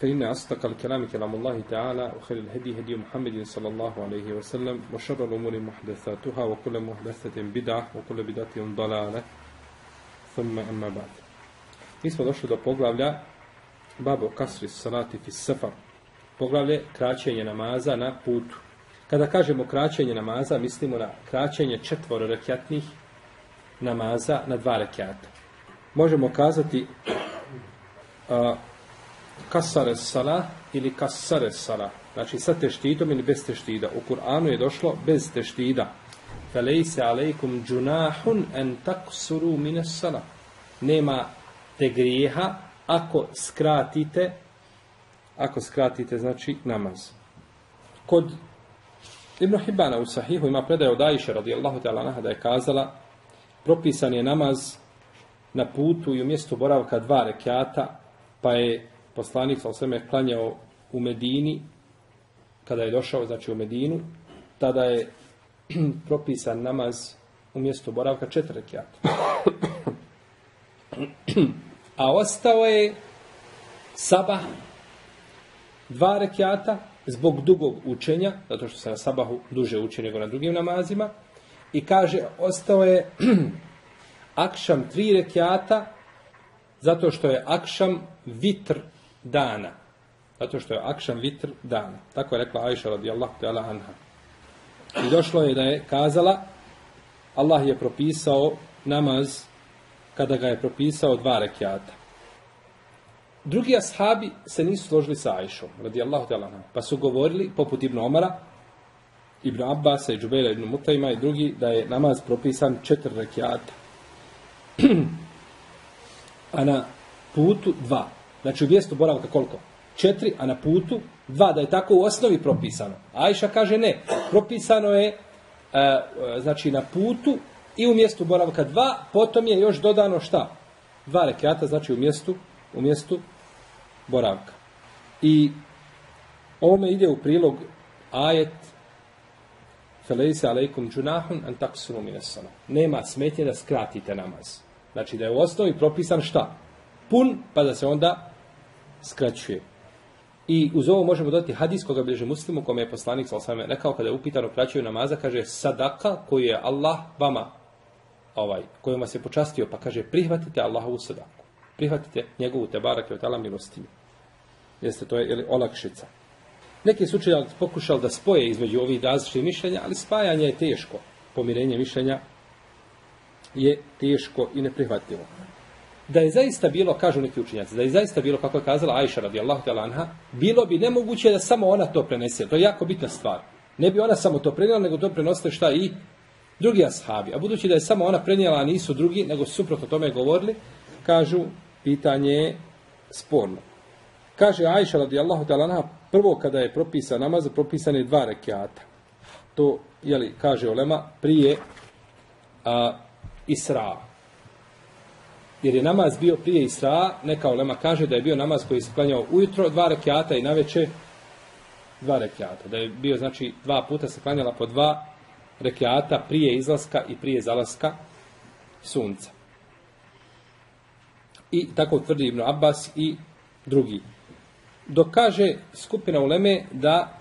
فإن أصدق الكلام كلام الله تعالى وخير الهدي هدي محمد صلى الله عليه وسلم وشر الأمور محدثاتها وكل محدثة بدعة وكل بدعة ضلالة ثم أما بعد Mi smo došli do poglavlja Babo Kasri Salati fi Safar. Poglavlje kraćenje namaza na putu. Kada kažemo kraćenje namaza, mislimo na kraćenje četvoro rekjatnih namaza na dva rekjata. Možemo kazati a, kasare sala ili kasare sala. Znači sa teštidom ili bez teštida. U Kur'anu je došlo bez teštida. Felejse alejkum džunahun en taksuru mine sala. Nema te grijeha ako skratite ako skratite znači namaz. Kod Ibn Hibana u Sahihu ima predaj od Aisha radijallahu ta'ala naha da je kazala propisan je namaz na putu i u mjestu boravka dva rekiata pa je poslanik sa osvrme klanjao u Medini kada je došao znači u Medinu tada je propisan namaz u mjestu boravka četiri rekiata. A ostao je sabah dva rekiata zbog dugog učenja, zato što se na sabahu duže uči nego na drugim namazima, i kaže, ostao je akšam tri rekiata, zato što je akšam vitr dana. Zato što je akšan vitr dana. Tako je rekla Aisha radijallahu ta'ala anha. I došlo je da je kazala, Allah je propisao namaz kada ga je propisao dva rekiata. Drugi ashabi se nisu složili sa Ajšom, radijallahu ta'ala anha, pa su govorili, poput Ibn Omara, Ibn Abbasa i Džubejla Ibn Mutajma i drugi, da je namaz propisan četiri rekiata. a na putu dva. Znači u mjestu boravka koliko? Četiri, a na putu dva, da je tako u osnovi propisano. Ajša kaže ne, propisano je e, e, znači na putu i u mjestu boravka dva, potom je još dodano šta? Dva rekiata, znači u mjestu, u mjestu boravka. I ovome ide u prilog ajet Felejse alejkum džunahun an taksunu minesana. Nema smetnje da skratite namaz. Znači da je u osnovi propisan šta? Pun, pa da se onda skraćuje. I uz ovo možemo dodati hadis koga bliže muslimu, kome je poslanik sa osvame rekao kada je upitano kraćaju namaza, kaže sadaka koju je Allah vama ovaj, kojom vas je počastio, pa kaže prihvatite Allahovu sadaku. Prihvatite njegovu te barake od Allah milostinju. Jeste, to je ili, olakšica. Neki su učenjali pokušali da spoje između ovih različitih mišljenja, ali spajanje je teško. Pomirenje mišljenja je teško i neprihvatljivo. Da je zaista bilo, kažu neki učinjaci, da je zaista bilo, kako je kazala Ajša radijallahu ta'ala anha, bilo bi nemoguće da samo ona to prenese. To je jako bitna stvar. Ne bi ona samo to prenijela, nego to prenosite šta i drugi ashabi. A budući da je samo ona prenijela, a nisu drugi, nego suprotno tome govorili, kažu, pitanje je sporno. Kaže Ajša radijallahu ta'ala anha, prvo kada je propisan namaz, propisan je dva rekiata. To, jeli, kaže Olema, prije a, Isra. Jer je namaz bio prije Isra, neka Olema kaže da je bio namaz koji se klanjao ujutro, dva rekiata i naveče dva rekiata. Da je bio, znači, dva puta se klanjala po dva rekiata prije izlaska i prije zalaska sunca. I tako tvrdi Ibn Abbas i drugi. Dok kaže skupina uleme da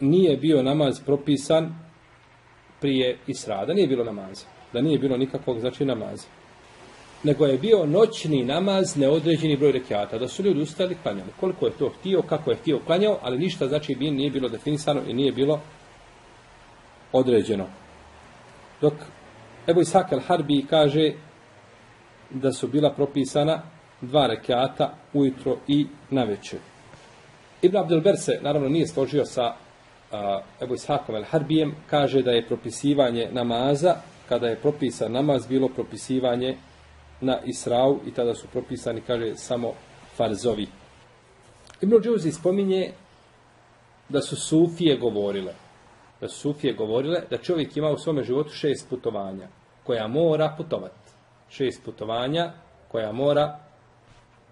nije bio namaz propisan prije Isra, da nije bilo namaza, da nije bilo nikakvog znači namaza. Nego je bio noćni namaz neodređeni broj rekiata, da su ljudi ustali klanjali. Koliko je to htio, kako je htio klanjao, ali ništa znači bi nije bilo definisano i nije bilo određeno. Dok Ebu Isak al-Harbi kaže da su bila propisana dva rekiata ujutro i na večer. Ibn Abdelber Berse, naravno, nije složio sa uh, Ebu Ishakom el-Harbijem, kaže da je propisivanje namaza, kada je propisan namaz, bilo propisivanje na Israu i tada su propisani, kaže, samo farzovi. Ibn Džuzi spominje da su Sufije govorile da su Sufije govorile da čovjek ima u svome životu šest putovanja koja mora putovati. Šest putovanja koja mora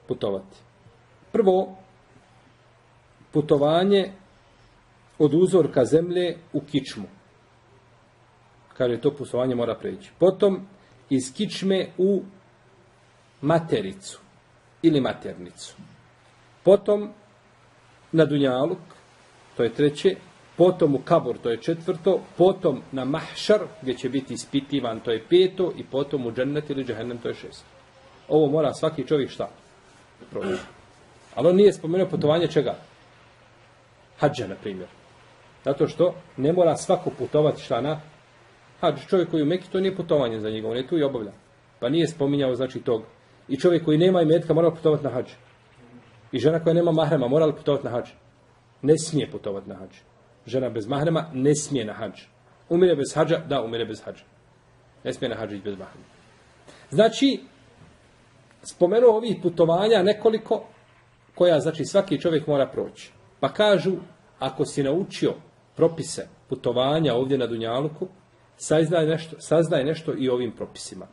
putovati. Prvo, putovanje od uzorka zemlje u kičmu. Kaže, to putovanje mora preći. Potom, iz kičme u matericu ili maternicu. Potom, na Dunjaluk, to je treće, potom u Kabor, to je četvrto, potom na Mahšar, gdje će biti ispitivan, to je peto, i potom u Džennet ili Džahennem, to je šesto. Ovo mora svaki čovjek šta? Proći. Ali on nije spomenuo putovanje čega? Hadža, na primjer. Zato što ne mora svako putovati šta na hađ. Čovjek koji u Meki, to nije putovanje za njega, on je tu i obavlja. Pa nije spominjao znači tog. I čovjek koji nema imetka mora putovati na hađ. I žena koja nema mahrema mora li putovati na hađ? Ne smije putovati na hađ. Žena bez mahrema ne smije na hađ. Umire bez hađa, da, umire bez hađa. Ne smije na hađ bez mahrema. Znači, spomenuo ovih putovanja nekoliko koja, znači, svaki čovjek mora proći. Pa kažu, ako si naučio propise putovanja ovdje na Dunjaluku, saznaj nešto, saznaj nešto i ovim propisima.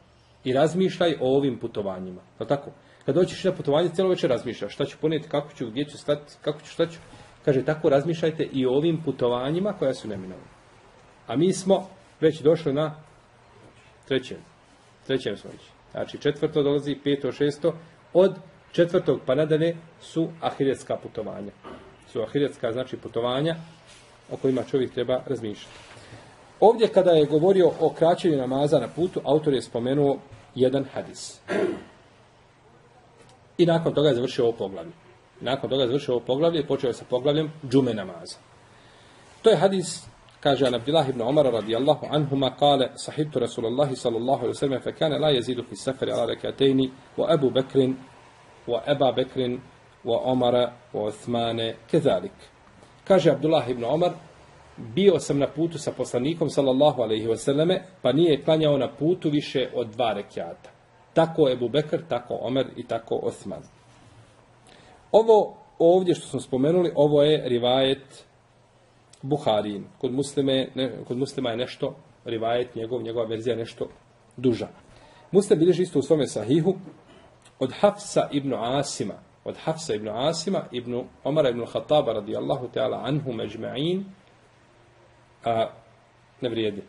I razmišljaj o ovim putovanjima. Je tako? Kad doćiš na putovanje, cijelo večer razmišljaš šta ću ponijeti, kako ću, gdje ću stati, kako ću, šta ću. Kaže, tako razmišljajte i o ovim putovanjima koja su neminovna. A mi smo već došli na trećem. Trećem smo već. Znači, četvrto dolazi, peto, šesto. Od četvrtog pa nadalje su ahiretska putovanja. Su ahiretska, znači, putovanja o kojima čovjek treba razmišljati. Ovdje kada je govorio o kraćenju namaza na putu, autor je spomenuo jedan hadis. I nakon toga je završio ovo poglavlje. Nakon toga je završio ovo poglavlje i počeo je sa poglavljem džume namaza. To je hadis, kaže an Abdillah ibn Omar radijallahu anhuma, kale, sahibtu Rasulullahi sallallahu alaihi sallam, fe kane la jezidu fi safari ala rekatejni, wa Abu Bekrin, wa Eba Bekrin, wa Omara, wa Othmane, kezalik. Kaže Abdullah ibn Omar, bio sam na putu sa poslanikom, sallallahu alejhi ve selleme, pa nije klanjao na putu više od dva rekjata. Tako Ebu Bekr, tako Omer i tako Osman. Ovo ovdje što smo spomenuli, ovo je rivajet Buharin. Kod muslime, ne, kod muslima je nešto, rivajet njegov, njegova verzija nešto duža. Muslim bilježi isto u svome sahihu od Hafsa ibn Asima, od Hafsa ibn Asima, ibn Omara ibn Khattaba radijallahu ta'ala anhu međma'in, a ne vrijedi.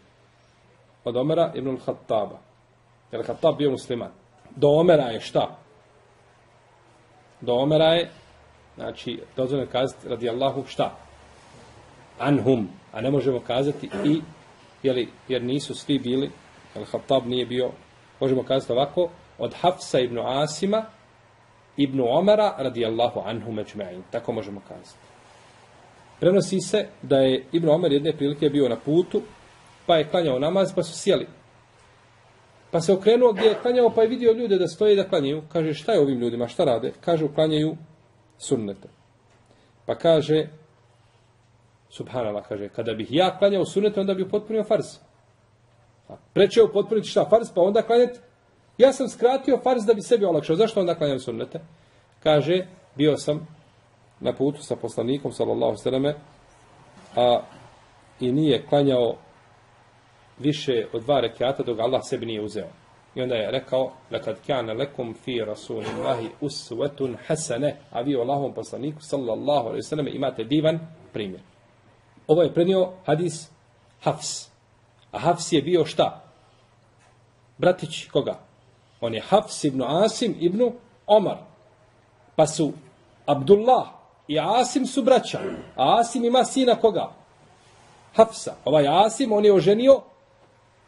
Od Omera ibn Khattaba. Jer Khattab bio musliman. Do Omera je šta? Do Omera je, znači, dozvoljeno kazati radijallahu šta? Anhum. A ne možemo kazati i, jeli, jer nisu svi bili, jer Khattab nije bio, možemo kazati ovako, od Hafsa ibn Asima, Ibn Omara radijallahu anhu međma'in. Tako možemo kazati. Prenosi se da je Ibn Omer jedne prilike bio na putu, pa je klanjao namaz, pa su sjeli. Pa se okrenuo gdje je klanjao, pa je vidio ljude da stoje da klanjaju. Kaže, šta je ovim ljudima, šta rade? Kaže, klanjaju sunnete. Pa kaže, subhanallah, kaže, kada bih ja klanjao sunnete, onda bih potpunio farz. Preče je potpuniti šta farz, pa onda klanjati Ja sam skratio farz da bi sebi olakšao. Zašto onda klanjam sunnete? Kaže, bio sam na putu sa poslanikom, sallallahu sallame, a i nije klanjao više od dva rekiata dok Allah sebi nije uzeo. I onda je rekao, lekad kjana lekum fi rasulillahi usvetun hasane, a vi Allahom poslaniku, sallallahu alaihi sallam, imate divan primjer. Ovo je prenio hadis Hafs. A Hafs je bio šta? Bratić koga? On je Hafs ibn Asim ibn Omar. Pa su Abdullah i Asim su braća. A Asim ima sina koga? Hafsa. Ovaj Asim, on je oženio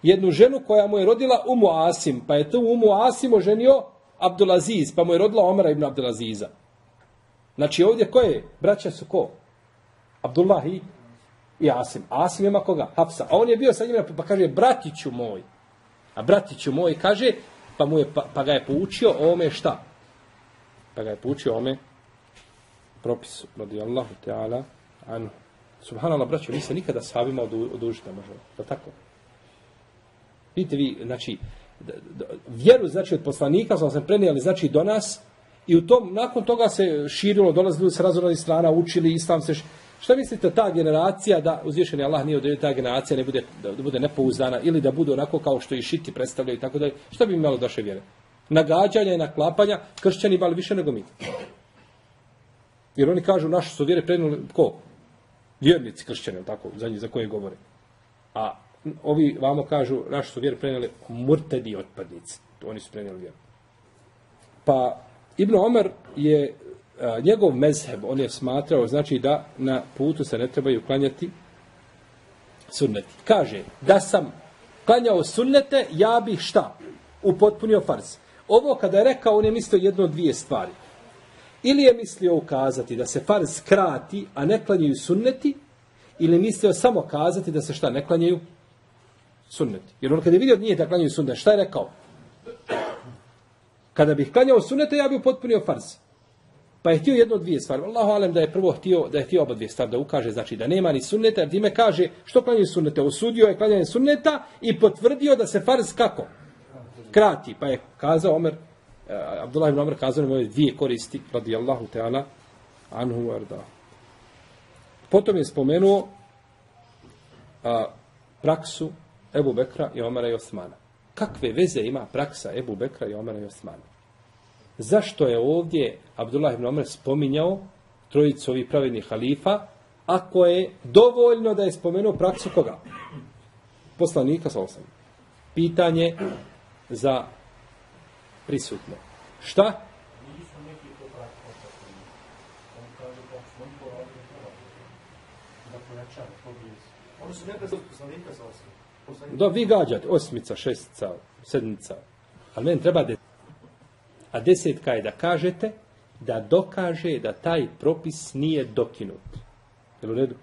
jednu ženu koja mu je rodila Umu Asim. Pa je tu Umu Asim oženio Abdulaziz. Pa mu je rodila Omara ibn Abdulaziza. Znači ovdje ko je? Braća su ko? Abdullah i, i Asim. Asim ima koga? Hafsa. A on je bio sa njima pa kaže bratiću moj. A bratiću moj kaže pa, mu je, pa, pa ga je poučio ome šta? Pa ga je poučio ome propisu, radi Allahu anhu. Subhanallah, braćo, mi se nikada sahabima odu, odužiti ne možemo. Da tako? Vidite vi, znači, vjeru, znači, od poslanika smo se prenijeli, znači, do nas, i u tom, nakon toga se širilo, dolazili se razvorali strana, učili, islam se Šta mislite ta generacija da uzvišeni Allah nije odredio ta generacija ne bude da, da bude nepouzdana ili da bude onako kao što i šiti predstavljaju i tako dalje. Šta bi imalo daše vjere? Nagađanja i naklapanja kršćani bali više nego mi. Jer oni kažu našu su vjere prenuli ko? Vjernici kršćani, tako, za njih za koje govore. A ovi vamo kažu našu su vjere preneli murtedi otpadnici. Oni su preneli vjeru. Pa Ibn Omer je a, njegov mezheb, on je smatrao, znači da na putu se ne trebaju klanjati sunneti. Kaže, da sam klanjao sunnete, ja bih šta? Upotpunio farz. Ovo kada je rekao, on je mislio jedno od dvije stvari. Ili je mislio ukazati da se farz krati, a ne klanjaju sunneti, ili je mislio samo kazati da se šta, ne klanjaju sunneti. Jer on kada je vidio nije da klanjaju sunneti, šta je rekao? Kada bih klanjao sunnete, ja bih potpunio farz. Pa je htio jedno od dvije stvari. Allahu alem da je prvo htio, da je htio oba dvije stvari, da ukaže, znači da nema ni sunneta, jer time kaže što klanjaju sunnete. Osudio je klanjanje sunneta i potvrdio da se farz kako? Krati. Pa je kazao Omer, Eh, Abdullah ibn Amr kazao nam dvije koristi, radijallahu ta'ala, anhu arda. Potom je spomenuo uh, praksu Ebu Bekra i Omara i Osmana. Kakve veze ima praksa Ebu Bekra i Omara i Osmana? Zašto je ovdje Abdullah ibn Omer spominjao trojicu ovih pravednih halifa, ako je dovoljno da je spomenuo praksu koga? Poslanika sa osam. Pitanje za prisutno. Šta? Oni su nekada poslanika sa osam. Da, vi gađate, osmica, šestica, sedmica. Ali meni treba da A desetka je da kažete da dokaže da taj propis nije dokinut. Jel u redu?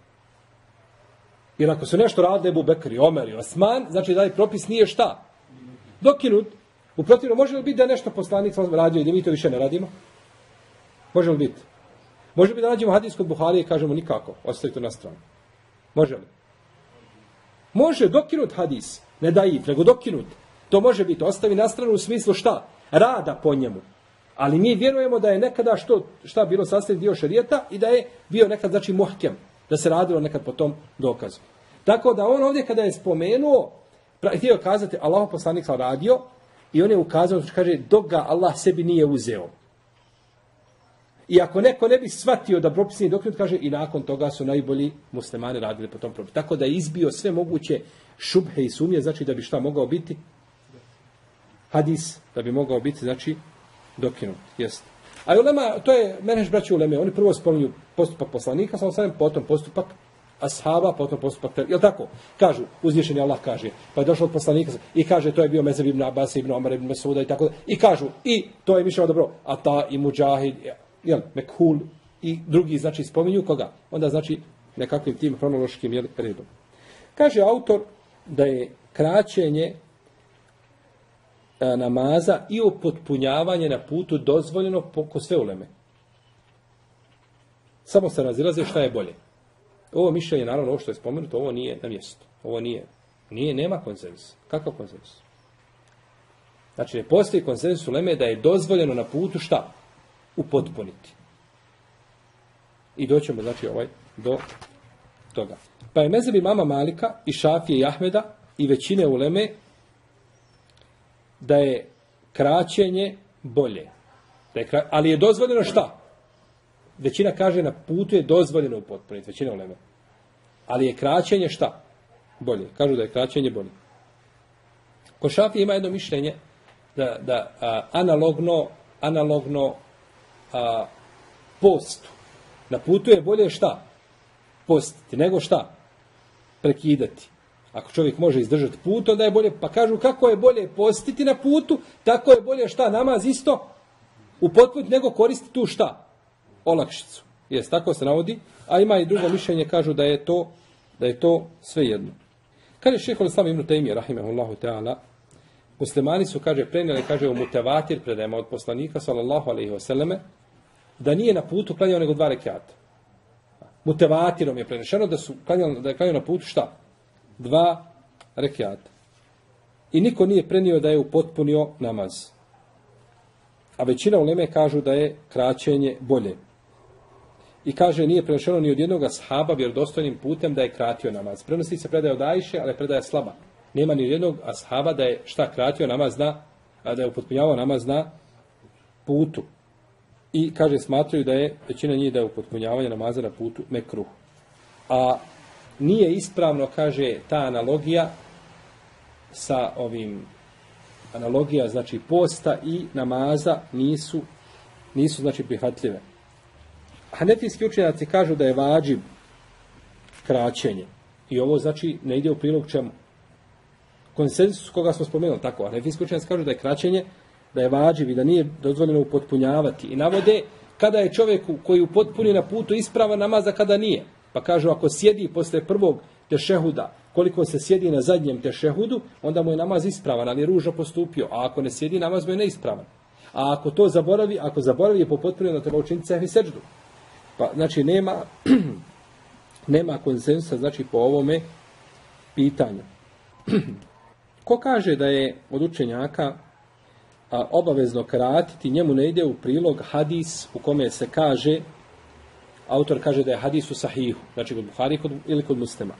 Jer ako su nešto radili Ebu Bekri, Omer i Osman, znači da taj propis nije šta? Dokinut. U protivno, može li biti da nešto poslanik radio i da mi to više ne radimo? Može li biti? Može li da nađemo hadis kod Buhari i kažemo nikako, ostavite na stranu. Može li? Može, dokinut hadis. Ne da i, nego dokinut. To može biti, ostavi na stranu u smislu šta? rada po njemu. Ali mi vjerujemo da je nekada što šta bilo sastavni dio šarijeta i da je bio nekad znači muhkem, da se radilo nekad po tom dokazu. Tako da on ovdje kada je spomenuo, htio kazati Allah poslanik sam radio i on je ukazao, kaže, dok ga Allah sebi nije uzeo. I ako neko ne bi shvatio da propis nije kaže, i nakon toga su najbolji muslimani radili po tom propisu. Tako da je izbio sve moguće šubhe i sumnje, znači da bi šta mogao biti hadis da bi mogao biti, znači, dokinut. Jest. A ulema, to je, meneš braći uleme, oni prvo spominju postupak poslanika, sa sam potom postupak ashaba, potom postupak, je tako? Kažu, uzvišeni Allah kaže, pa je došao od poslanika i kaže, to je bio Mezeb ibn Abbas, ibn Omar, ibn Masuda i tako da. I kažu, i to je mišljeno dobro, a ta i Mujahid, jel, Mekhul i drugi, znači, spominju koga? Onda, znači, nekakvim tim hronološkim jel, redom. Kaže autor da je kraćenje e, namaza i upotpunjavanje na putu dozvoljeno po sve uleme. Samo se razilaze šta je bolje. Ovo mišljenje, naravno, ovo što je spomenuto, ovo nije na mjestu. Ovo nije. Nije, nema konsenzus. Kakav konsenzus? Znači, ne postoji konsenzus u Leme da je dozvoljeno na putu šta? Upotpuniti. I doćemo, znači, ovaj, do toga. Pa je mezebi mama Malika i Šafije i Ahmeda i većine uleme da je kraćenje bolje. Da je kra... Ali je dozvoljeno šta? Većina kaže na putu je dozvoljeno u većina uleme. Ali je kraćenje šta? Bolje. Kažu da je kraćenje bolje. Ko šafi ima jedno mišljenje da, da a, analogno, analogno a, postu. Na putu je bolje šta? Postiti, nego šta? Prekidati. Ako čovjek može izdržati put, onda je bolje, pa kažu kako je bolje postiti na putu, tako je bolje šta, namaz isto u potput nego koristiti tu šta? Olakšicu. Jes, tako se navodi, a ima i drugo mišljenje, kažu da je to, da je to sve jedno. Kaže šehol sam ibn Taymiye, rahimahullahu ta'ala, muslimani su, kaže, prenijeli, kaže, u mutevatir predajama od poslanika, sallallahu alaihi wasallame, da nije na putu klanjao nego dva rekiata. Mutevatirom je prenešeno da su klanjali, da je klanjao na putu šta? dva rekiata. I niko nije prenio da je upotpunio namaz. A većina uleme kažu da je kraćenje bolje. I kaže, nije prenošeno ni od jednog ashaba vjerodostojnim putem da je kratio namaz. Prenosi se predaje od Ajše, ali predaje slaba. Nema ni od jednog ashaba da je šta kratio namaz na, a da je upotpunjavao namaz na putu. I kaže, smatraju da je, većina njih da je upotpunjavanje namaza na putu mekruh. A nije ispravno, kaže, ta analogija sa ovim analogija, znači posta i namaza nisu, nisu znači prihvatljive. Hanefijski učenjaci kažu da je vađib kraćenje. I ovo znači ne ide u prilog čemu. Konsensus koga smo spomenuli, tako, Hanefijski učenjaci kažu da je kraćenje, da je vađib i da nije dozvoljeno upotpunjavati. I navode kada je čovjek koji upotpuni na putu isprava namaza kada nije. Pa kažu ako sjedi posle prvog tešehuda, koliko se sjedi na zadnjem tešehudu, onda mu je namaz ispravan, ali je ružno postupio. A ako ne sjedi, namaz mu je neispravan. A ako to zaboravi, ako zaboravi je po potpunio, da treba učiniti sehvi seđdu. Pa, znači, nema, nema konsensa, znači, po ovome pitanju. Ko kaže da je od učenjaka a, obavezno kratiti, njemu ne ide u prilog hadis u kome se kaže, autor kaže da je hadis u sahihu, znači kod Buhari kod, ili kod muslima,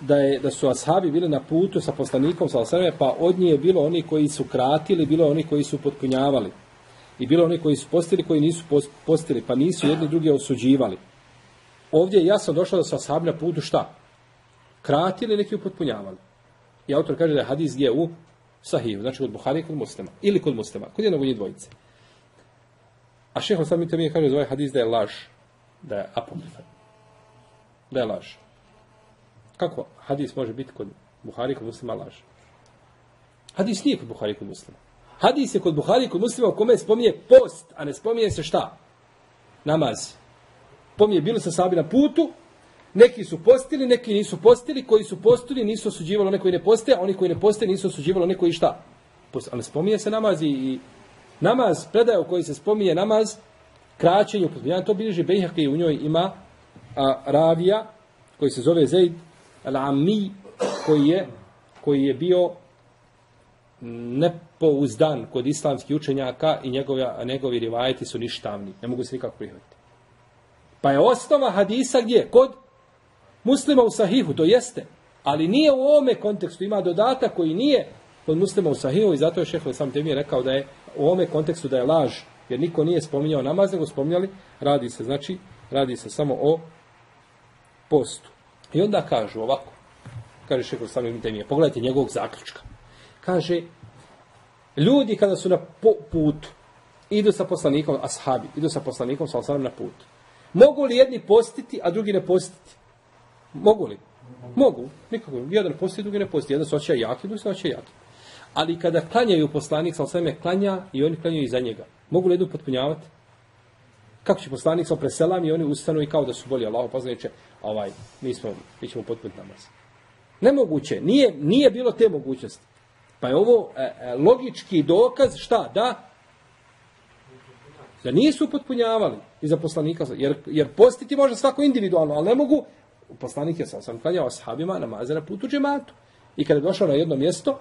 da, je, da su ashabi bili na putu sa poslanikom, sa osrame, pa od nje je bilo oni koji su kratili, bilo oni koji su potpunjavali. I bilo oni koji su postili, koji nisu postili, pa nisu jedni drugi osuđivali. Ovdje je jasno došlo da su ashabi na putu šta? Kratili, neki upotpunjavali. I autor kaže da je hadis gdje u sahiju, znači kod Buhari kod muslima. Ili kod muslima, kod jednog njih dvojice. A šeho sam mi to mi kaže za ovaj hadis da je laž, da je apokrifan. Da je laž. Kako hadis može biti kod Buhari kod muslima laž? Hadis nije kod Buhari kod muslima. Hadis je kod Buhari kod muslima u kome spominje post, a ne spominje se šta? Namaz. Pominje, bilo sa sabi na putu, neki su postili, neki nisu postili, koji su postili nisu osuđivali one koji ne poste, a oni koji ne poste nisu osuđivali one koji šta? Post, ali spominje se namaz i, i namaz, predaje u koji se spominje namaz, kraćenju, ja to bilježi Bejhak i u njoj ima a, ravija, koji se zove Zaid al-Ammi, koji je, koji je bio nepouzdan kod islamskih učenjaka i njegove, njegovi rivajeti su ništavni. Ne mogu se nikako prihvatiti. Pa je osnova hadisa gdje? Kod muslima u sahihu, to jeste. Ali nije u ovome kontekstu. Ima dodatak koji nije kod muslima u sahihu i zato je šeho sam temi rekao da je u ovome kontekstu da je laž. Jer niko nije spominjao namaz, nego spominjali, radi se, znači, radi se samo o postu. I onda kažu ovako, kaže šeho sam temi, pogledajte njegovog zaključka kaže, ljudi kada su na putu, idu sa poslanikom, ashabi, idu sa poslanikom, sa osanom na put. Mogu li jedni postiti, a drugi ne postiti? Mogu li? Mogu. Nikako. Jedan posti, drugi ne posti. Jedan se oće jaki, drugi se oće jaki. Ali kada klanjaju poslanik, sa osanom klanja i oni klanjaju iza njega. Mogu li jednu potpunjavati? Kako će poslanik sa preselam i oni ustanu i kao da su bolji Allah, poznajuće, ovaj, mi, smo, mi ćemo potpuniti namaz. Nemoguće. Nije, nije bilo te mogućnosti. Pa je ovo e, e, logički dokaz šta? Da da nisu potpunjavali i za poslanika. Jer, jer postiti može svako individualno, ali ne mogu. Poslanik je sam, sam klanjao sahabima namaze na putu džematu. I kada je došao na jedno mjesto,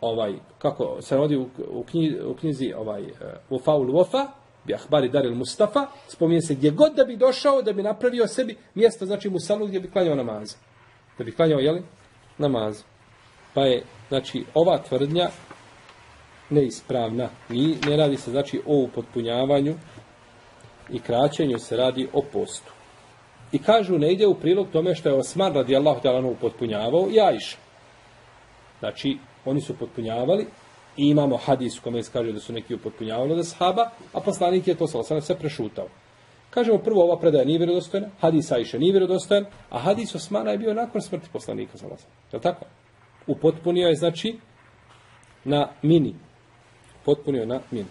ovaj, kako se rodi u, u, knjizi, u knjizi ovaj, u Faul Vofa, bi Ahbari Daril Mustafa, spominje se gdje god da bi došao, da bi napravio sebi mjesto, znači Musalu gdje bi klanjao namaze. Da bi klanjao, jeli, namaze. Pa je, znači, ova tvrdnja neispravna. Ni, ne radi se, znači, o upotpunjavanju i kraćenju se radi o postu. I kažu, ne ide u prilog tome što je Osman radi Allah talanu upotpunjavao i Ajša. Znači, oni su upotpunjavali i imamo hadis u kome se kaže da su neki upotpunjavali od sahaba, a poslanik je to sa Osman sve prešutao. Kažemo prvo, ova predaja nije vjerodostojna, hadis Ajša nije vjerodostojan, a hadis Osmana je bio nakon smrti poslanika sa Osman. Je li tako? Upotpunio je, znači, na mini. Potpunio na mini.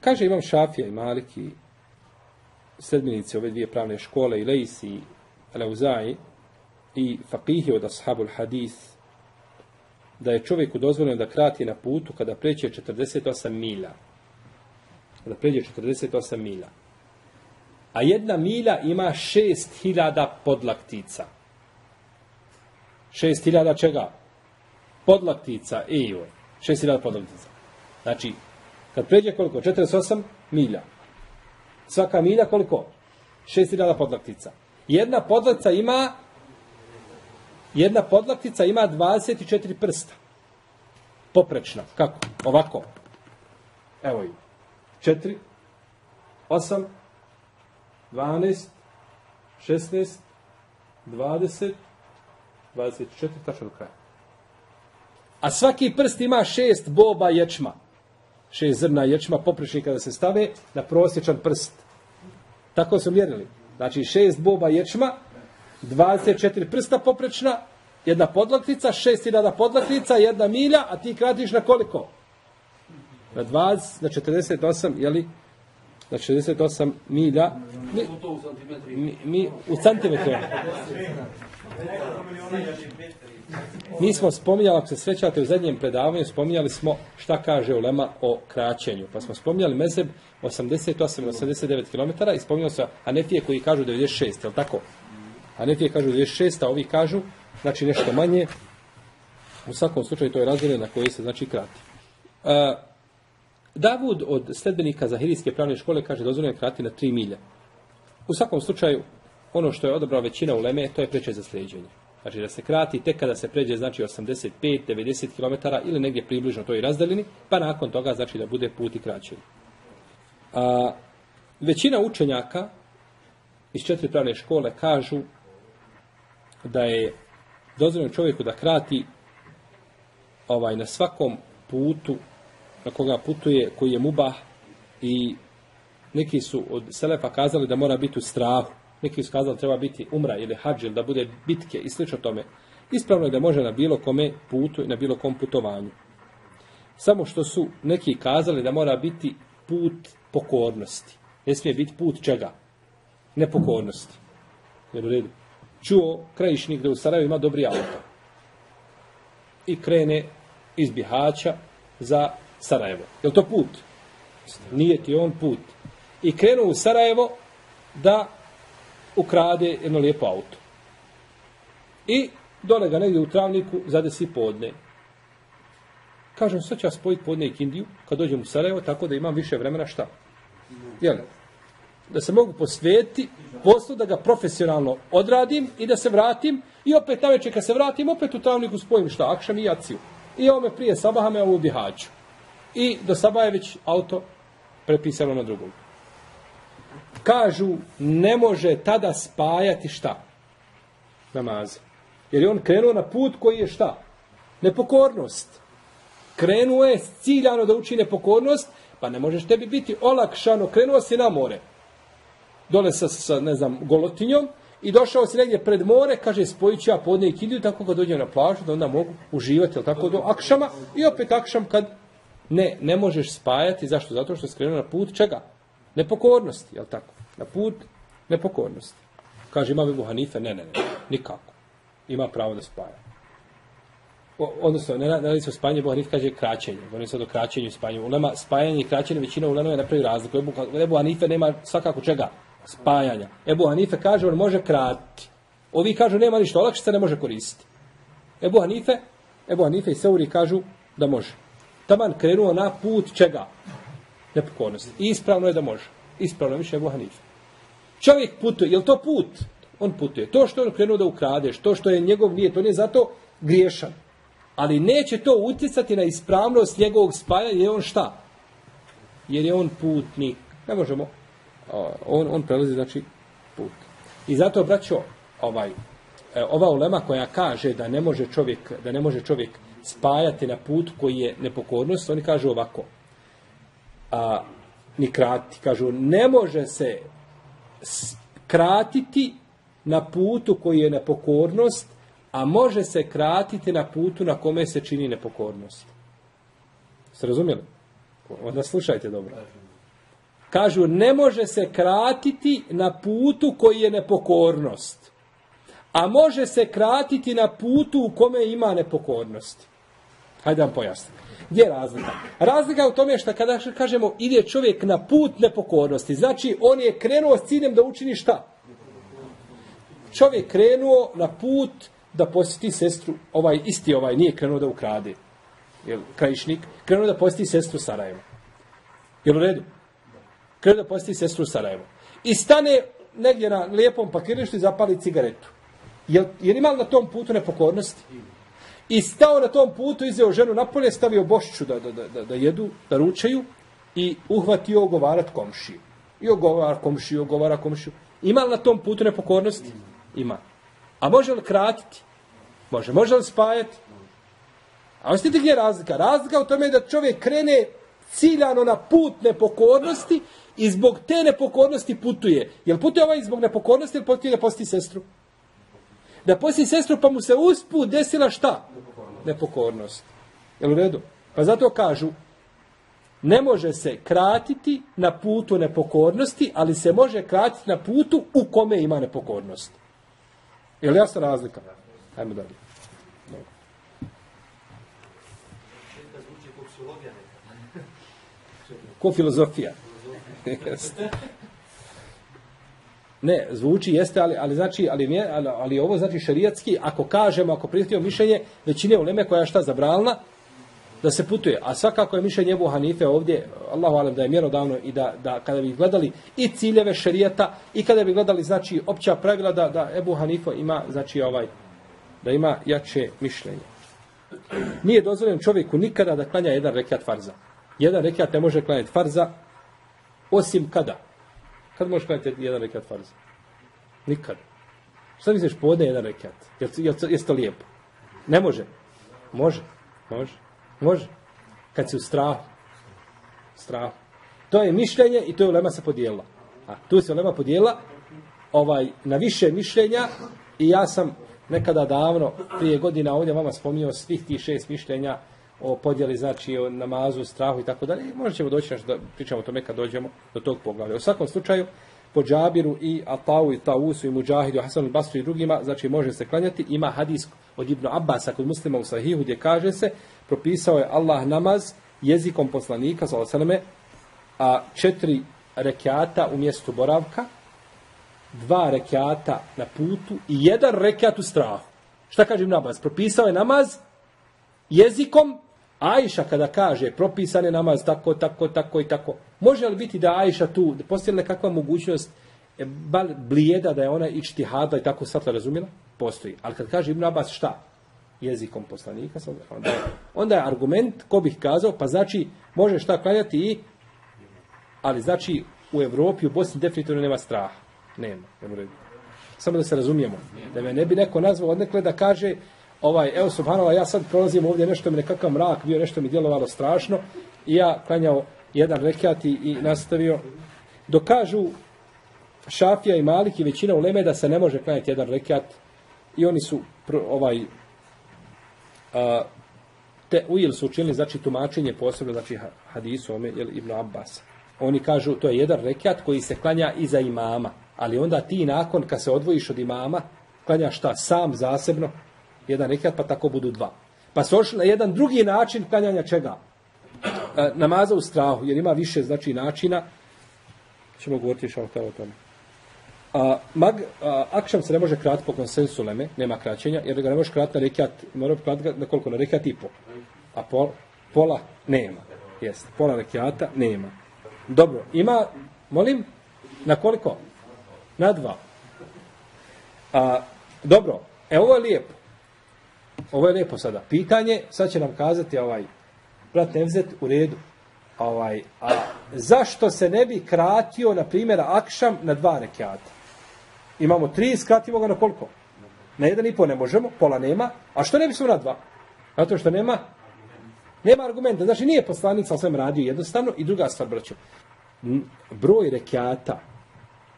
Kaže imam Šafija i Maliki, sedminici ove dvije pravne škole, i Lejsi, i Leuzai, i fakihi od Ashabul Hadis, da je čovjeku dozvoljeno da krati na putu kada pređe 48 milja. Kada pređe 48 milja. A jedna milja ima 6000 podlaktica. 6000 čega? Podlaktica e, i joj. 6000 podlaktica. Znači, kad pređe koliko? 48 milja. Svaka milja koliko? 6000 podlaktica. Jedna podlaktica ima jedna podlaktica ima 24 prsta. Poprečna. Kako? Ovako. Evo ju. 4, 8, 12, 16, 20, 24, tačno do kraja. A svaki prst ima šest boba ječma. Šest zrna ječma poprečni kada se stave na prosječan prst. Tako su mjerili. Znači šest boba ječma, 24 prsta poprečna, jedna podlaktica, 6000 podlaktica, jedna milja, a ti kratiš na koliko? Na 20, na 48, jeli? Na 68 milja. Mi, mi, mi u centimetru. Mi smo spominjali, ako se svećate u zadnjem predavanju, spominjali smo šta kaže Ulema o kraćenju. Pa smo spominjali mezeb 88-89 km i spominjali se Anefije koji kažu 96, je li tako? Anefije kažu 96, a ovi kažu, znači nešto manje. U svakom slučaju to je razine na koji se znači krati. Uh, Davud od sledbenika Zahirijske pravne škole kaže dozvoljeno je krati na 3 milje. U svakom slučaju, ono što je odobrao većina u Leme, to je preče za sljeđenje. Znači da se krati tek kada se pređe znači 85-90 km ili negdje približno toj razdaljini, pa nakon toga znači da bude put i kraćen. A, većina učenjaka iz četiri pravne škole kažu da je dozvoljeno čovjeku da krati ovaj na svakom putu na koga putuje, koji je mubah i neki su od Selefa kazali da mora biti u strahu neki su kazali treba biti umra ili hađ ili da bude bitke i slično tome. Ispravno je da može na bilo kome putu i na bilo kom putovanju. Samo što su neki kazali da mora biti put pokornosti. Ne smije biti put čega? Nepokornosti. Jer u redu. Čuo krajišnik da u Sarajevo ima dobri auto. I krene iz Bihaća za Sarajevo. Je to put? Nije ti on put. I krenuo u Sarajevo da ukrade jedno lijepo auto. I dole ga negdje u travniku zadesi podne. Kažem, sad ću ja spojiti podne i Kindiju kad dođem u Sarajevo, tako da imam više vremena šta? Jel? Da se mogu posvetiti poslu, da ga profesionalno odradim i da se vratim i opet na večer kad se vratim, opet u travniku spojim šta? Akšam i jaciju. I ovo me prije sabaha me ovo bihaću. I do sabaha je već auto prepisano na drugog. kažu ne može tada spajati šta? Namaze. Jer je on krenuo na put koji je šta? Nepokornost. Krenuo je ciljano da uči nepokornost, pa ne možeš tebi biti olakšano. Krenuo si na more. Dole sa, sa ne znam, golotinjom i došao si negdje pred more, kaže spojit ću ja podne i kidiju, tako kad dođem na plažu, da onda mogu uživati, jel tako, do akšama. I opet akšam kad ne, ne možeš spajati. Zašto? Zato što skrenuo na put čega? Nepokornosti, jel tako? Na put nepokornosti. Kaže, ima Ebu Hanife? Ne, ne, ne, nikako. Ima pravo da spaja. O, odnosno, ne, radi se o spajanju, Ebu Hanife kaže kraćenje. Govorim sad o kraćenju i spajanju. Ulema, spajanje i kraćenje, većina ulema je napravi razliku. Ebu, Ebu Hanife nema svakako čega? Spajanja. Ebu Hanife kaže, on može kratiti. Ovi kažu, nema ništa, olakšice ne može koristiti. Ebu Hanife, Ebu Hanife i Seuri kažu da može. Taman krenuo na put čega? nepokornosti. I ispravno je da može. Ispravno je više Ebu Hanife. Čovjek putuje, je li to put? On putuje. To što je on krenuo da ukradeš, to što je njegov nije, to nije zato griješan. Ali neće to utjecati na ispravnost njegovog spaja, jer je on šta? Jer je on putnik. Ne možemo. On, on prelazi, znači, put. I zato, braćo, ovaj, e, ova ulema koja kaže da ne može čovjek, da ne može čovjek spajati na put koji je nepokornost, oni kažu ovako – a, ni kratiti. Kažu, ne može se kratiti na putu koji je nepokornost, a može se kratiti na putu na kome se čini nepokornost. Ste razumjeli? Onda slušajte dobro. Kažu, ne može se kratiti na putu koji je nepokornost. A može se kratiti na putu u kome ima nepokornosti. Hajde vam pojasnim. Gdje je razlika? Razlika je u tome što kada kažemo ide čovjek na put nepokornosti, znači on je krenuo s ciljem da učini šta? Čovjek krenuo na put da posjeti sestru, ovaj isti ovaj nije krenuo da ukrade, je krajišnik, krenuo da posjeti sestru Sarajevo. Je u redu? Krenuo da posjeti sestru Sarajevo. I stane negdje na lijepom pakirništu i zapali cigaretu. Jel, je ima na tom putu nepokornosti? I stao na tom putu, izveo ženu napolje, stavio bošću da, da, da, da jedu, da ručaju i uhvatio ogovarat komšiju. I ogovara komšiju, ogovara komšiju. Ima li na tom putu nepokornosti? Ima. A može li kratiti? Može. Može li spajati? A osjetite gdje je razlika? Razlika u tome je da čovjek krene ciljano na put nepokornosti i zbog te nepokornosti putuje. Jel putuje ovaj zbog nepokornosti ili putuje da posti sestru? Da posti sestru pa mu se usput desila šta? Nepokornost. Jel u redu? Pa zato kažu, ne može se kratiti na putu nepokornosti, ali se može kratiti na putu u kome ima nepokornost. Je li jasna razlika? Hajmo dalje. Ko filozofija. ne, zvuči jeste, ali, ali znači, ali, ali, ali ovo znači šerijatski, ako kažemo, ako prihvatimo mišljenje, većine uleme koja je šta zabralna, da se putuje. A svakako je mišljenje Ebu Hanife ovdje, Allahu alem, da je mjerodavno i da, da kada bi gledali i ciljeve šerijata i kada bi gledali, znači, opća pravila da, da Ebu Hanife ima, znači, ovaj, da ima jače mišljenje. Nije dozvoljeno čovjeku nikada da klanja jedan rekiat farza. Jedan rekiat ne može klanjati farza, osim kada? Kad možeš klanjati jedan rekat farza? Nikad. Šta misliš, podne jedan rekiat? Je, je, to lijepo? Ne može. Može. Može. Može. Kad si u strahu. Strahu. To je mišljenje i to je ulema se podijela. A tu se ulema podijela ovaj, na više mišljenja i ja sam nekada davno, prije godina ovdje vama spominjao svih tih šest mišljenja o podjeli, znači o namazu, strahu i tako dalje. Možda ćemo doći da pričamo o tome kad dođemo do tog poglavlja. U svakom slučaju, po Džabiru i Atau i Tausu i Muđahidu, Hasan al-Basru i drugima, znači može se klanjati. Ima hadis od Ibnu Abbasa kod muslima u Sahihu gdje kaže se, propisao je Allah namaz jezikom poslanika, sallam, a četiri rekiata u mjestu boravka, dva rekiata na putu i jedan rekiat u strahu. Šta kaže Ibn Abbas? Propisao je namaz jezikom Ajša kada kaže propisan je namaz tako, tako, tako i tako. Može li biti da Ajša tu, da postoji nekakva mogućnost e, blijeda da je ona ičtihada i tako sad razumjela? Postoji. Ali kad kaže Ibn Abbas šta? Jezikom poslanika, onda je, onda je argument, ko bih kazao, pa znači može šta klanjati i ali znači u Evropi, u Bosni definitivno nema straha. Nema. Samo da se razumijemo. Da me ne bi neko nazvao odnekle da kaže ovaj, evo subhanallah, ja sad prolazim ovdje nešto mi nekakav mrak, bio nešto mi djelovalo strašno. I ja klanjao jedan rekat i, i nastavio. Dokažu Šafija i Malik i većina u Leme da se ne može klanjati jedan rekat i oni su pr, ovaj a, te ujel su učinili znači tumačenje posebno znači hadisu ome jel, Ibn Abbas. Oni kažu to je jedan rekat koji se klanja iza imama, ali onda ti nakon kad se odvojiš od imama klanjaš šta? Sam zasebno jedan rekiat, pa tako budu dva. Pa su na jedan drugi način klanjanja čega? E, namaza u strahu, jer ima više znači načina. Ćemo govoriti što o tome. A, mag, a, akšam se ne može krati po konsensu leme, nema kraćenja, jer ga ne može krati na rekiat, mora krati na koliko, na rekiat i pol. A pol, pola nema. Jeste, pola rekiata nema. Dobro, ima, molim, na koliko? Na dva. A, dobro, e ovo je lijepo. Ovo je lijepo sada. Pitanje, sad će nam kazati ovaj brat Nevzet u redu. Ovaj, a zašto se ne bi kratio, na primjer, akšam na dva rekiata? Imamo tri, skratimo ga na koliko? Na jedan i po ne možemo, pola nema. A što ne bi smo na dva? Zato što nema Nema argumenta. Znači, nije poslanik sa svem radio jednostavno. I druga stvar, braću. Broj rekiata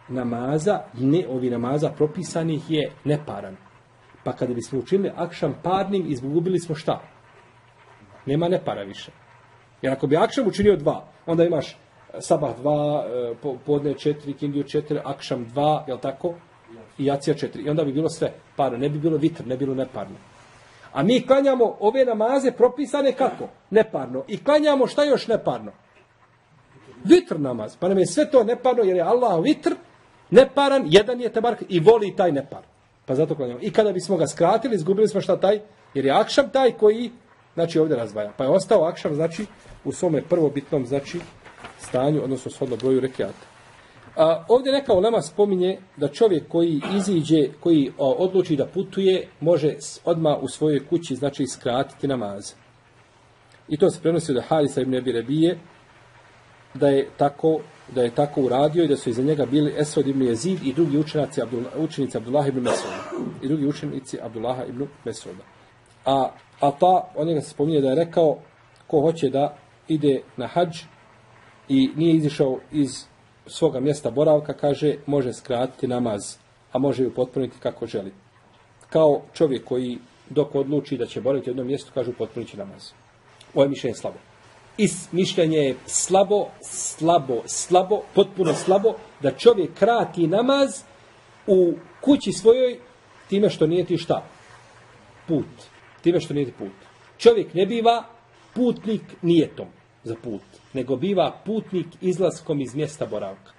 namaza, ne ovi namaza propisanih je neparan. Pa kada bismo učinili akšam parnim, izgubili smo šta? Nema nepara više. Jer ako bi akšam učinio dva, onda imaš sabah dva, e, podne četiri, kindiju četiri, akšam dva, jel tako? I jacija četiri. I onda bi bilo sve parno. Ne bi bilo vitr, ne bi bilo neparno. A mi klanjamo ove namaze propisane kako? Neparno. I klanjamo šta još neparno? Vitr namaz. Pa nam je sve to neparno jer je Allah vitr, neparan, jedan je tebark i voli taj nepar. Pa zato klanjamo. I kada bismo ga skratili, izgubili smo šta taj? Jer je akšam taj koji, znači ovdje razvaja. Pa je ostao akšam, znači, u svome prvobitnom, znači, stanju, odnosno shodno broju rekiata. A, ovdje neka ulema spominje da čovjek koji iziđe, koji o, odluči da putuje, može odma u svojoj kući, znači skratiti namaz. I to se prenosi od Harisa ibn Ebi Rebije, da je tako da je tako uradio i da su iza njega bili Esod ibn Jezid i drugi učenici Abdullah, učenici Abdullah ibn Mesuda. I drugi učenici Abdullaha ibn Mesuda. A, a ta, on njega se spominje da je rekao ko hoće da ide na hađ i nije izišao iz svoga mjesta boravka, kaže, može skratiti namaz, a može ju potpuniti kako želi. Kao čovjek koji dok odluči da će boraviti u jednom mjestu, kaže, potpunit će namaz. Ovo je mišljenje slabo. I mišljenje je slabo, slabo, slabo, potpuno slabo, da čovjek krati namaz u kući svojoj time što nije ti šta? Put. Time što nije ti put. Čovjek ne biva putnik nijetom za put, nego biva putnik izlaskom iz mjesta boravka.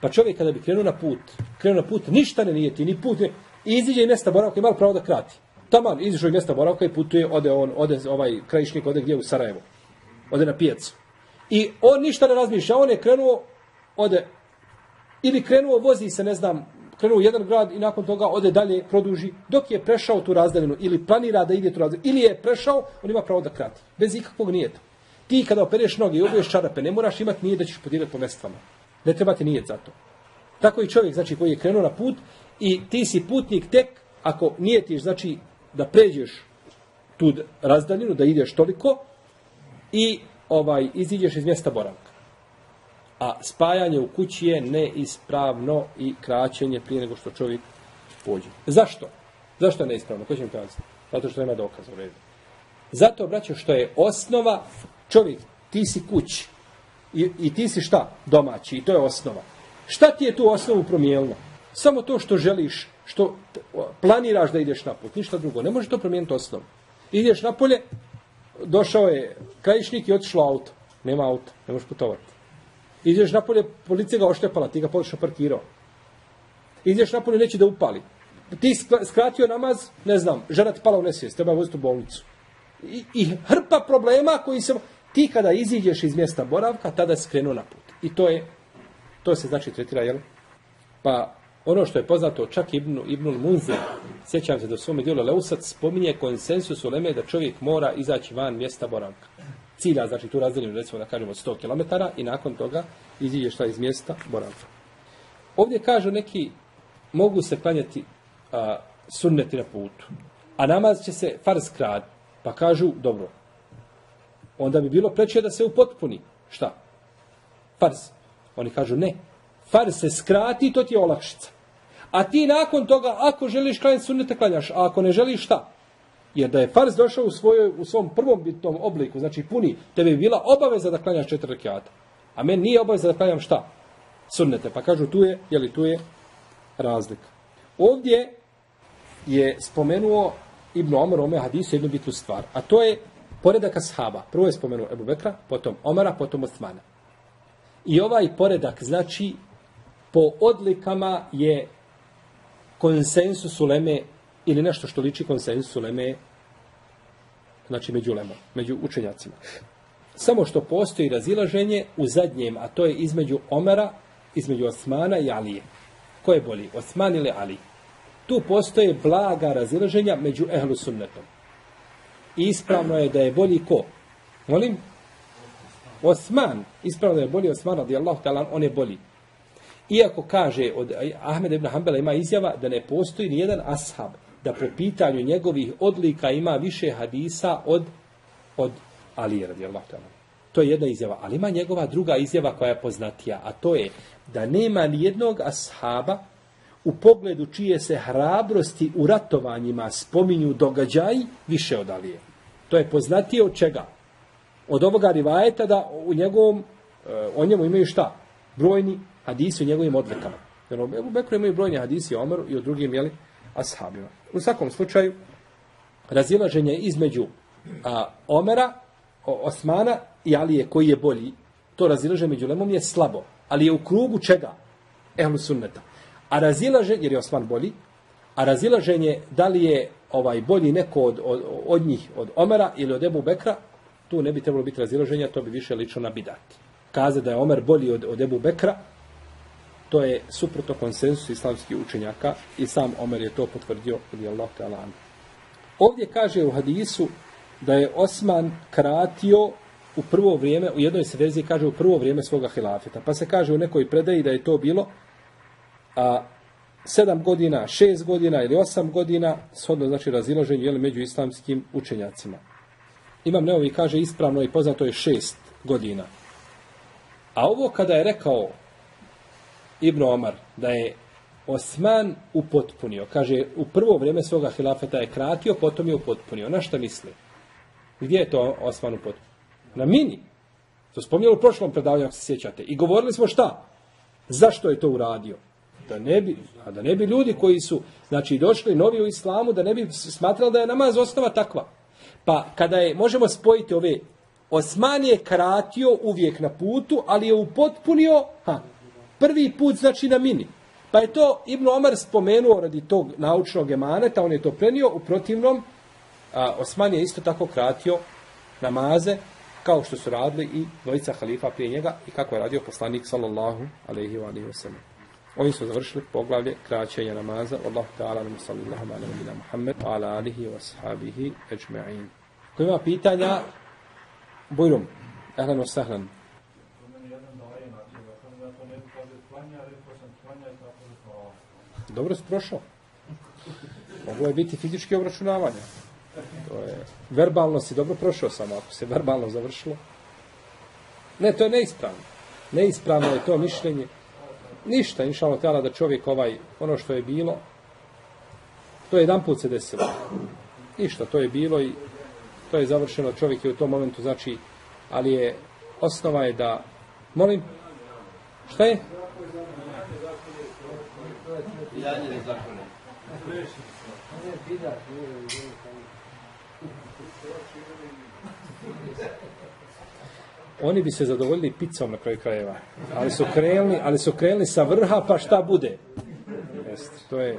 Pa čovjek kada bi krenuo na put, krenuo na put, ništa ne nijeti, ni put, ne, i iziđe iz mjesta boravka i malo pravo da krati. Taman, izišao iz mjesta boravka i putuje, ode on, ode ovaj krajišnik, ode gdje u Sarajevo. Ode na pijacu. I on ništa ne razmišlja, on je krenuo, ode, ili krenuo, vozi se, ne znam, krenuo u jedan grad i nakon toga ode dalje, produži, dok je prešao tu razdaljinu ili planira da ide tu razdaljenu, ili je prešao, on ima pravo da krati. Bez ikakvog nijeta. Ti kada opereš noge i obuješ čarape, ne moraš imati nijet da ćeš podirati po mestvama. Ne treba ti nijet za to. Tako i čovjek, znači, koji je krenuo na put i ti si putnik tek ako nijetiš, znači, da pređeš tu razdaljinu, da ideš toliko i ovaj iziđeš iz mjesta boravka. A spajanje u kući je neispravno i kraćenje prije nego što čovjek pođe. Zašto? Zašto je neispravno? Ko će mi kazati? Zato što nema dokaza u redu. Zato, braćo, što je osnova, čovjek, ti si kući i, i ti si šta? Domaći i to je osnova. Šta ti je tu osnovu promijenilo? Samo to što želiš, što planiraš da ideš na put, ništa drugo. Ne može to promijeniti osnovu. Ideš na polje, došao je krajišnik i otišlo auto. Nema auta, ne možeš putovati. Ideš napolje, policija ga oštepala, ti ga pogrešno parkirao. Ideš napolje, neće da upali. Ti skratio namaz, ne znam, žena ti pala u nesvijest, treba voziti u bolnicu. I, I hrpa problema koji se... Ti kada iziđeš iz mjesta boravka, tada si krenuo na put. I to je, to se znači tretira, jel? Pa ono što je poznato čak Ibn, Ibnul Munzir, sjećam se da u svome dijelu Leusac spominje konsensus u Leme da čovjek mora izaći van mjesta boravka. Cilja, znači tu razdeljenu, recimo da kažemo 100 km i nakon toga iziđe šta iz mjesta boravka. Ovdje kažu neki mogu se klanjati a, sunneti na putu, a namaz će se farz krad, pa kažu dobro. Onda bi bilo preče da se upotpuni. Šta? Farz. Oni kažu ne. Farz se skrati, to ti je olakšica. A ti nakon toga, ako želiš klanjati sunnete, klanjaš. A ako ne želiš, šta? Jer da je farz došao u, svojoj, u svom prvom bitnom obliku, znači puni, tebe bi bila obaveza da klanjaš četiri rekiata. A meni nije obaveza da klanjam šta? Sunnete. Pa kažu tu je, jeli tu je razlika. Ovdje je spomenuo Ibn Omer ome hadisu jednu bitnu stvar, a to je poredak ashaba. Prvo je spomenuo Ebu Bekra, potom Omara, potom Osmana. I ovaj poredak, znači, po odlikama je konsensus uleme ili nešto što liči konsensus uleme znači među ulemom, među učenjacima. Samo što postoji razilaženje u zadnjem, a to je između Omara, između Osmana i Alije. Ko je bolji, Osman ili Ali? Tu postoje blaga razilaženja među ehlu sunnetom. I ispravno je da je bolji ko? Molim? Osman. Ispravno je bolji Osman, radijallahu ta'ala, on je bolji. Iako kaže od Ahmed ibn Hanbala ima izjava da ne postoji ni jedan ashab da po pitanju njegovih odlika ima više hadisa od od Ali radijallahu ta'ala. To je jedna izjava, ali ima njegova druga izjava koja je poznatija, a to je da nema ni jednog ashaba u pogledu čije se hrabrosti u ratovanjima spominju događaji više od Alije. To je poznatije od čega? Od ovoga rivajeta da u njegovom, e, o njemu imaju šta? Brojni hadisi o njegovim odlikama. Jer u Ebu Bekru imaju brojni hadisi o Omeru i o drugim, jeli, ashabima. U svakom slučaju, razilaženje između a, Omera, o, Osmana i Alije koji je bolji, to razilaženje među lemom je slabo, ali je u krugu čega? Ehlu sunneta. A razilaženje, jer je Osman bolji, a razilaženje da li je ovaj bolji neko od, od, od njih, od Omera ili od Ebu Bekra, tu ne bi trebalo biti razilaženja, to bi više lično na bidat. Kaze da je Omer bolji od, od Ebu Bekra, to je suprotno konsensus islamskih učenjaka i sam Omer je to potvrdio od Allah ta'ala. Ovdje kaže u hadisu da je Osman kratio u prvo vrijeme, u jednoj se verziji kaže u prvo vrijeme svoga hilafeta. Pa se kaže u nekoj predaji da je to bilo a, sedam godina, šest godina ili osam godina, shodno znači razilaženje jeli, među islamskim učenjacima. Imam Neovi kaže ispravno i poznato je šest godina. A ovo kada je rekao Ibn Omar da je Osman upotpunio, kaže u prvo vrijeme svoga hilafeta je kratio, potom je upotpunio. Na šta misli? Gdje je to Osman upotpunio? Na mini. To spomnjalo u prošlom predavanju, ako se sjećate. I govorili smo šta? Zašto je to uradio? Da ne bi, a da ne bi ljudi koji su znači došli novi u islamu, da ne bi smatrali da je namaz osnova takva. Pa kada je, možemo spojiti ove, Osman je kratio uvijek na putu, ali je upotpunio, ha, prvi put znači na mini. Pa je to Ibn Omar spomenuo radi tog naučnog emaneta, on je to prenio, u protivnom, a, Osman je isto tako kratio namaze, kao što su radili i dvojica halifa prije njega i kako je radio poslanik sallallahu alaihi wa alaihi wa sallam. Oni su završili poglavlje kraćenja namaza. Allahu ta'ala nam sallallahu ala nabina Muhammed wa ala alihi wa sahabihi ajma'in. Ko ima pitanja, Bujrum, ehlan wa sahlan. Dobro si prošao. Moglo je biti fizički obračunavanje. To je, verbalno si dobro prošao samo, ako se verbalno završilo. Ne, to je neispravno. Neispravno je to mišljenje. Ništa, inša tela da čovjek ovaj, ono što je bilo, to je jedan put se desilo. Ništa, to je bilo i to je završeno. Čovjek je u tom momentu, znači, ali je, osnova je da, molim, šta je? Oni bi se zadovoljili picom na kraju krajeva. Ali su krenuli, ali su krenuli sa vrha, pa šta bude? Jeste, to je...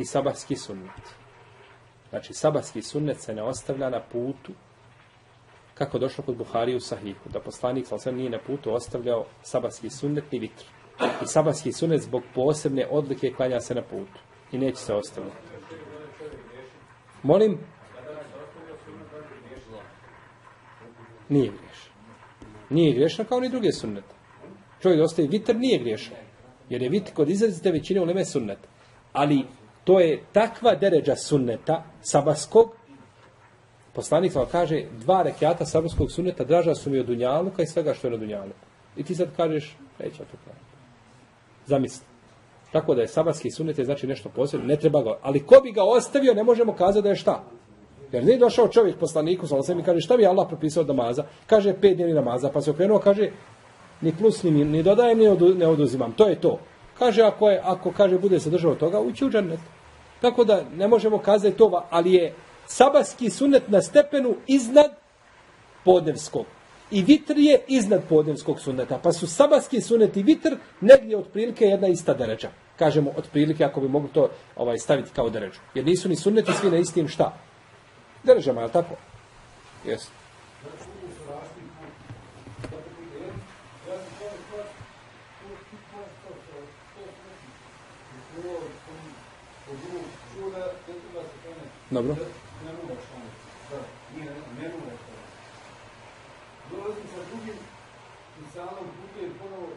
i sabahski sunnet. Znači, sabahski sunnet se ne ostavlja na putu kako došlo kod Buhari u Sahihu, da poslanik sa nije na putu ostavljao sabahski sunnet ni vitr. I sabahski sunnet zbog posebne odlike klanja se na putu. I neće se ostaviti. Molim? Nije griješan. Nije griješan kao ni druge sunnete. Čovjek da ostaje vitr nije griješan. Jer je vitr kod izrazite većine u leme sunnet. Ali to je takva deređa sunneta sabaskog Poslanik vam kaže, dva rekiata sabaskog sunneta draža su mi od dunjaluka i svega što je na dunjaluku. I ti sad kažeš, neće to praviti. Zamisli. Tako da je sabatski sunet je znači nešto posebno, ne treba ga. Ali ko bi ga ostavio, ne možemo kazati da je šta. Jer nije došao čovjek poslaniku, sa osam i kaže, šta bi Allah propisao od namaza? Kaže, pet dnevni namaza, pa se okrenuo, kaže, ni plus, ni, ni dodajem, ni odu, ne oduzimam. To je to. Kaže, ako, je, ako kaže, bude se držao toga, ući u džanet. Tako da ne možemo kazati to, ali je sabaski sunet na stepenu iznad podnevskog. I vitr je iznad podnevskog suneta. Pa su sabaski sunet i vitr negdje otprilike jedna ista deređa. Kažemo otprilike ako bi mogli to ovaj staviti kao deređu. Jer nisu ni sunneti svi na istim šta? Deređama, je tako? Jesu. Dobro. Dolazim sa drugim i sa onom putu je ponovo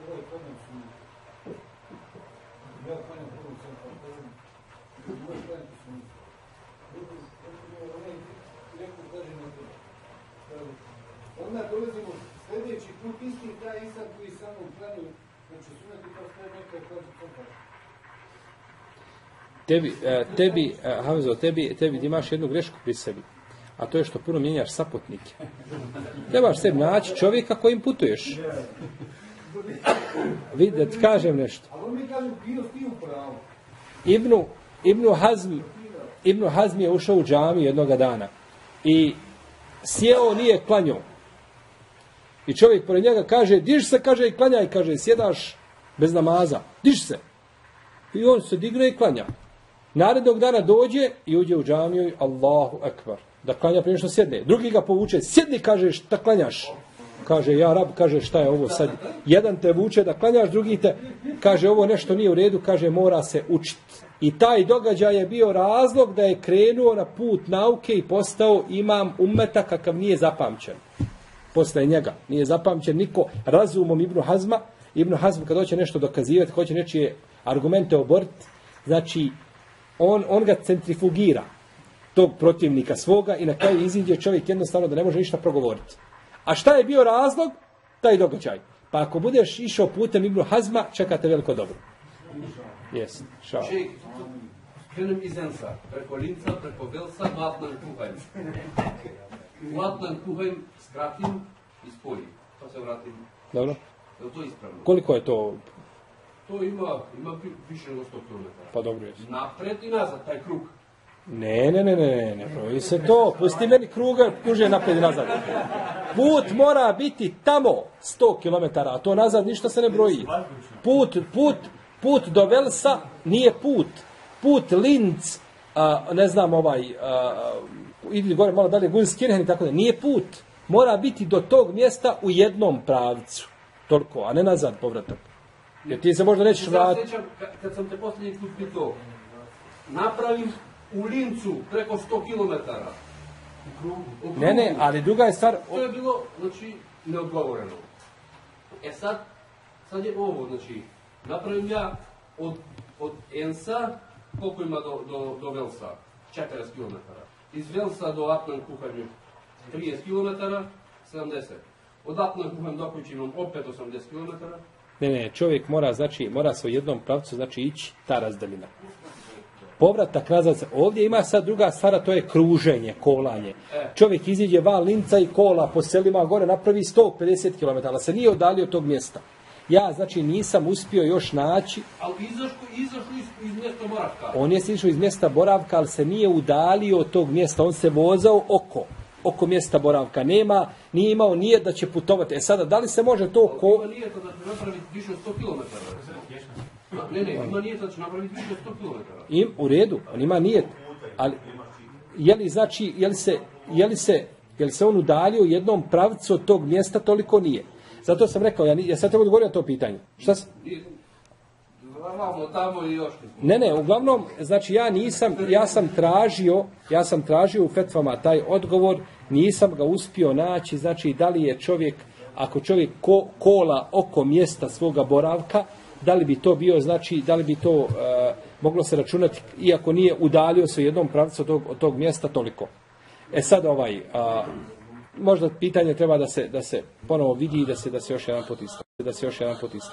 ovaj problem su mi. Ja kanjam problem sa problemom. Moje kanjati su mi. Drugi, drugi je onaj neko kaže na to. Onda dolazimo sljedeći put, isti taj isan koji samo mnom znači su neki pa sve neko kaže to kaže. Tebi, e, tebi, e, Hamzo, tebi, tebi imaš jednu grešku pri sebi. A to je što puno mijenjaš saputnike. Trebaš sebi naći čovjeka kojim putuješ. Vidi, da ti kažem nešto. Ibnu, Ibnu Hazm, Ibnu Hazm je ušao u džami jednoga dana. I sjeo nije klanjao. I čovjek pored njega kaže, diš se, kaže, i klanjaj, kaže, sjedaš bez namaza. Diš se. I on se digne i klanja. Narednog dana dođe i uđe u džamiju i Allahu ekbar. Da klanja prije što sjedne. Drugi ga povuče, sjedni, kaže, šta klanjaš? Kaže, ja rab, kaže, šta je ovo sad? Jedan te vuče da klanjaš, drugi te, kaže, ovo nešto nije u redu, kaže, mora se učiti. I taj događaj je bio razlog da je krenuo na put nauke i postao imam ummeta kakav nije zapamćen. Posle njega. Nije zapamćen niko razumom Ibnu Hazma. Ibnu Hazm kad hoće nešto dokazivati, hoće nečije argumente oboriti, znači on, on ga centrifugira tog protivnika svoga i na kraju iziđe čovjek jednostavno da ne može ništa progovoriti. A šta je bio razlog? Taj događaj. Pa ako budeš išao putem Ibnu Hazma, čekate veliko dobro. Jes, šao. Krenem iz Ensa, preko Linca, preko Velsa, Vatnan Kuhajm. Vatnan Kuhajm skratim i spojim, pa se vratim. Dobro. Je to ispravno? Koliko je to? To ima, ima više nego 100 km. Pa dobro je. Napred i nazad, taj krug. Ne, ne, ne, ne, ne, ne, broji se to. Pusti meni kruga, kruže napred i nazad. Put mora biti tamo 100 km, a to nazad ništa se ne broji. Put, put, put do Velsa nije put. Put Linz, a, ne znam ovaj, a, idi gore malo dalje, Gunskirchen i tako da, nije put. Mora biti do tog mjesta u jednom pravcu. Toliko, a ne nazad povratak. Jer ti se možda nećeš Ja vratiti. sjećam, ka- kad sam te posljednji put pitao, napravim u Lincu preko 100 km. Ne, ne, ali druga je stvar, To je bilo, znači, neodgovoreno. E sad, sad je ovo, znači, napravim ja od, od Ensa, koliko ima do, do, do Velsa? 40 km. Iz Velsa do Atman kuhanju 30 km, 70. Od Atman kuhanju do kući imam opet 80 km. Ne, ne, čovjek mora, znači, mora se u jednom pravcu, znači, ići ta razdaljina. Povratak nazad, se- ovdje ima sad druga stvar, a to je kruženje, kolanje. Čovjek iziđe van linca i kola po selima gore, napravi 150 km, ali se nije odalio od tog mjesta. Ja, znači, nisam uspio još naći, Ali izašao, izašao iz, iz mjesta boravka. on je išao iz mjesta boravka, ali se nije udalio od tog mjesta, on se vozao oko, oko mjesta boravka. Nema, nije imao nije da će putovati. E sada, da li se može to ko... Ima nijeta da će napraviti više od 100 km. Ne, ne, ima nijeta da će napraviti više od 100 km. Im, u redu, on ima nijet. Ali, je li znači, je li se, je li se, je li se on udalio jednom pravcu od tog mjesta, toliko nije. Zato sam rekao, ja, ja sad te odgovorio na to pitanje. Šta se? Tamo i još. Ne, ne, uglavnom, znači ja nisam, ja sam tražio, ja sam tražio u fetvama taj odgovor, nisam ga uspio naći, znači da li je čovjek, ako čovjek ko, kola oko mjesta svoga boravka, da li bi to bio, znači, da li bi to e, moglo se računati, iako nije udalio se u jednom pravcu od tog, od tog mjesta toliko. E sad ovaj, a, možda pitanje treba da se, da se ponovo vidi i da se, da se još jedan put istraži, da se još jedan put istraži.